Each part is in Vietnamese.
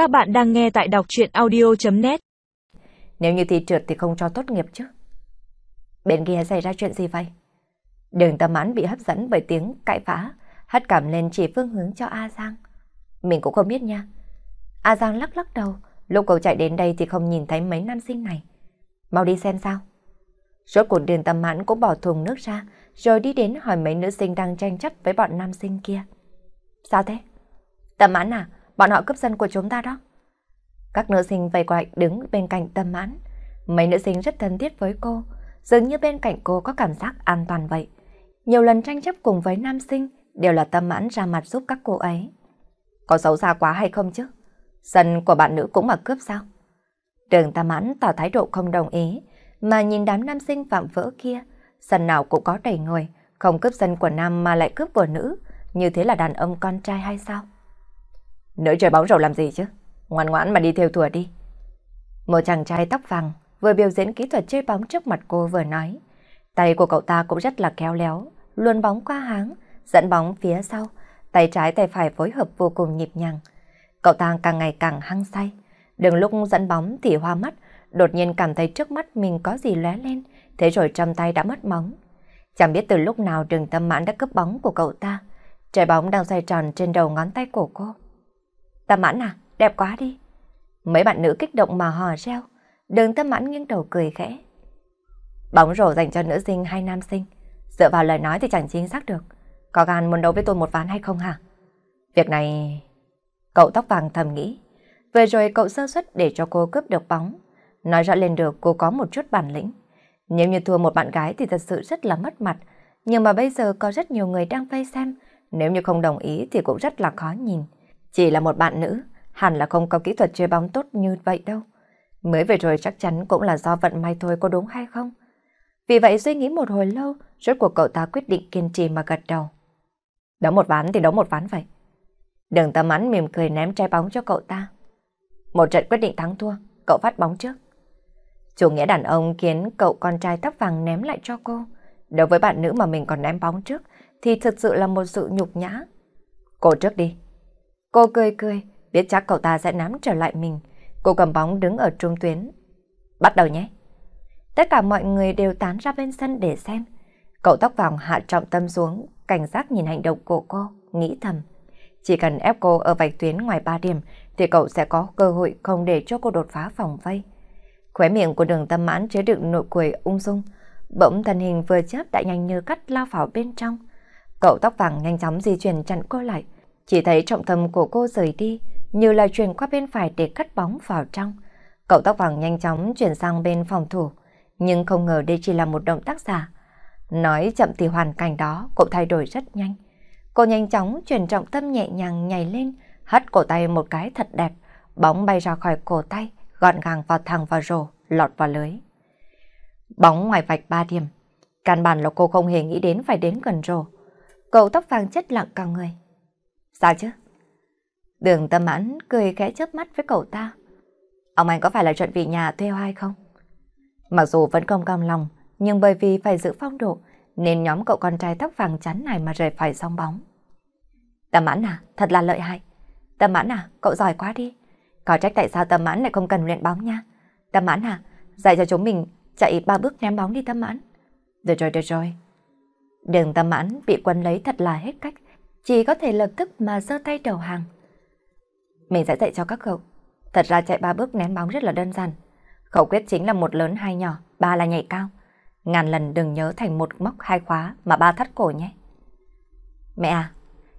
Các bạn đang nghe tại đọc chuyện audio.net Nếu như thi trượt thì không cho tốt nghiệp chứ. Bên kia xảy ra chuyện gì vậy? Đường tâm mãn bị hấp dẫn bởi tiếng cãi vã, hất cảm lên chỉ phương hướng cho A Giang. Mình cũng không biết nha. A Giang lắc lắc đầu, lúc cậu chạy đến đây thì không nhìn thấy mấy nam sinh này. Mau đi xem sao. Rốt cuộc đường tâm mãn cũng bỏ thùng nước ra, rồi đi đến hỏi mấy nữ sinh đang tranh chấp với bọn nam sinh kia. Sao thế? Tâm mãn à, bọn họ cướp dân của chúng ta đó. Các nữ sinh vây quanh đứng bên cạnh tâm mãn. Mấy nữ sinh rất thân thiết với cô, dường như bên cạnh cô có cảm giác an toàn vậy. Nhiều lần tranh chấp cùng với nam sinh đều là tâm mãn ra mặt giúp các cô ấy. Có xấu xa quá hay không chứ? Sân của bạn nữ cũng mà cướp sao? Đường tâm mãn tỏ thái độ không đồng ý, mà nhìn đám nam sinh phạm vỡ kia, sân nào cũng có đầy người, không cướp sân của nam mà lại cướp của nữ, như thế là đàn ông con trai hay sao? Nữ chơi bóng rổ làm gì chứ? Ngoan ngoãn mà đi theo thùa đi. Một chàng trai tóc vàng vừa biểu diễn kỹ thuật chơi bóng trước mặt cô vừa nói. Tay của cậu ta cũng rất là khéo léo, luôn bóng qua háng, dẫn bóng phía sau, tay trái tay phải phối hợp vô cùng nhịp nhàng. Cậu ta càng ngày càng hăng say. Đừng lúc dẫn bóng thì hoa mắt, đột nhiên cảm thấy trước mắt mình có gì lóe lên, thế rồi trong tay đã mất bóng. Chẳng biết từ lúc nào đường tâm mãn đã cướp bóng của cậu ta. Trái bóng đang xoay tròn trên đầu ngón tay của cô. Tâm mãn à, đẹp quá đi. Mấy bạn nữ kích động mà hò reo. Đường tâm mãn nghiêng đầu cười khẽ. Bóng rổ dành cho nữ sinh hay nam sinh. Dựa vào lời nói thì chẳng chính xác được. Có gan muốn đấu với tôi một ván hay không hả? Việc này... Cậu tóc vàng thầm nghĩ. Vừa rồi cậu sơ suất để cho cô cướp được bóng. Nói rõ lên được cô có một chút bản lĩnh. Nếu như thua một bạn gái thì thật sự rất là mất mặt. Nhưng mà bây giờ có rất nhiều người đang vây xem. Nếu như không đồng ý thì cũng rất là khó nhìn. Chỉ là một bạn nữ, hẳn là không có kỹ thuật chơi bóng tốt như vậy đâu. Mới về rồi chắc chắn cũng là do vận may thôi có đúng hay không? Vì vậy suy nghĩ một hồi lâu, rốt cuộc cậu ta quyết định kiên trì mà gật đầu. Đấu một ván thì đấu một ván vậy. Đường tâm ánh mỉm cười ném trái bóng cho cậu ta. Một trận quyết định thắng thua, cậu phát bóng trước. Chủ nghĩa đàn ông khiến cậu con trai tóc vàng ném lại cho cô. Đối với bạn nữ mà mình còn ném bóng trước thì thực sự là một sự nhục nhã. Cô trước đi. Cô cười cười, biết chắc cậu ta sẽ nắm trở lại mình. Cô cầm bóng đứng ở trung tuyến. Bắt đầu nhé. Tất cả mọi người đều tán ra bên sân để xem. Cậu tóc vàng hạ trọng tâm xuống, cảnh giác nhìn hành động của cô, nghĩ thầm. Chỉ cần ép cô ở vạch tuyến ngoài 3 điểm thì cậu sẽ có cơ hội không để cho cô đột phá phòng vây. Khóe miệng của đường tâm mãn chứa đựng nụ cười ung dung. Bỗng thân hình vừa chớp đã nhanh như cắt lao vào bên trong. Cậu tóc vàng nhanh chóng di chuyển chặn cô lại. Chỉ thấy trọng tâm của cô rời đi, như là chuyển qua bên phải để cắt bóng vào trong. Cậu tóc vàng nhanh chóng chuyển sang bên phòng thủ, nhưng không ngờ đây chỉ là một động tác giả. Nói chậm thì hoàn cảnh đó cũng thay đổi rất nhanh. Cô nhanh chóng chuyển trọng tâm nhẹ nhàng nhảy lên, hất cổ tay một cái thật đẹp, bóng bay ra khỏi cổ tay, gọn gàng vào thẳng vào rổ, lọt vào lưới. Bóng ngoài vạch 3 điểm, căn bản là cô không hề nghĩ đến phải đến gần rổ. Cậu tóc vàng chất lặng cả người. Sao chứ? Đường tâm mãn cười khẽ chớp mắt với cậu ta. Ông anh có phải là chuẩn bị nhà thuê hay không? Mặc dù vẫn không cam lòng, nhưng bởi vì phải giữ phong độ, nên nhóm cậu con trai tóc vàng chắn này mà rời phải song bóng. Tâm mãn à, thật là lợi hại. Tâm mãn à, cậu giỏi quá đi. Có trách tại sao tâm mãn lại không cần luyện bóng nha. Tâm mãn à, dạy cho chúng mình chạy ba bước ném bóng đi tâm mãn. Được rồi, được rồi. Đường tâm mãn bị quân lấy thật là hết cách, chỉ có thể lập tức mà giơ tay đầu hàng. Mình sẽ dạy cho các cậu. Thật ra chạy ba bước ném bóng rất là đơn giản. Khẩu quyết chính là một lớn hai nhỏ, ba là nhảy cao. Ngàn lần đừng nhớ thành một móc hai khóa mà ba thắt cổ nhé. Mẹ à,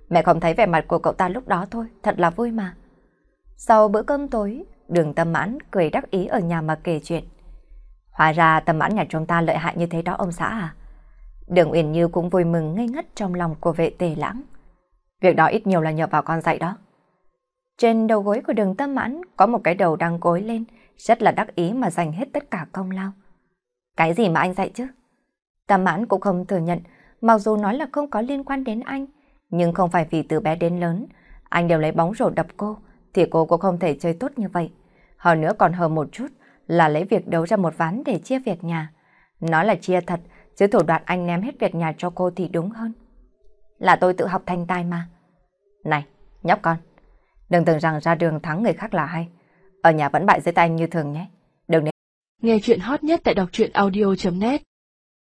mẹ không thấy vẻ mặt của cậu ta lúc đó thôi, thật là vui mà. Sau bữa cơm tối, đường tâm mãn cười đắc ý ở nhà mà kể chuyện. Hóa ra tâm mãn nhà chúng ta lợi hại như thế đó ông xã à? Đường Uyển Như cũng vui mừng ngây ngất trong lòng của vệ tề lãng. Việc đó ít nhiều là nhờ vào con dạy đó. Trên đầu gối của đường tâm mãn có một cái đầu đang gối lên, rất là đắc ý mà dành hết tất cả công lao. Cái gì mà anh dạy chứ? Tâm mãn cũng không thừa nhận, mặc dù nói là không có liên quan đến anh, nhưng không phải vì từ bé đến lớn, anh đều lấy bóng rổ đập cô, thì cô cũng không thể chơi tốt như vậy. Hơn nữa còn hơn một chút là lấy việc đấu ra một ván để chia việc nhà. Nói là chia thật, chứ thủ đoạn anh ném hết việc nhà cho cô thì đúng hơn. Là tôi tự học thành tài mà. Này, nhóc con, Đừng tưởng rằng ra đường thắng người khác là hay. Ở nhà vẫn bại dưới tay như thường nhé. Đừng nên... Nghe chuyện hot nhất tại đọc truyện audio.net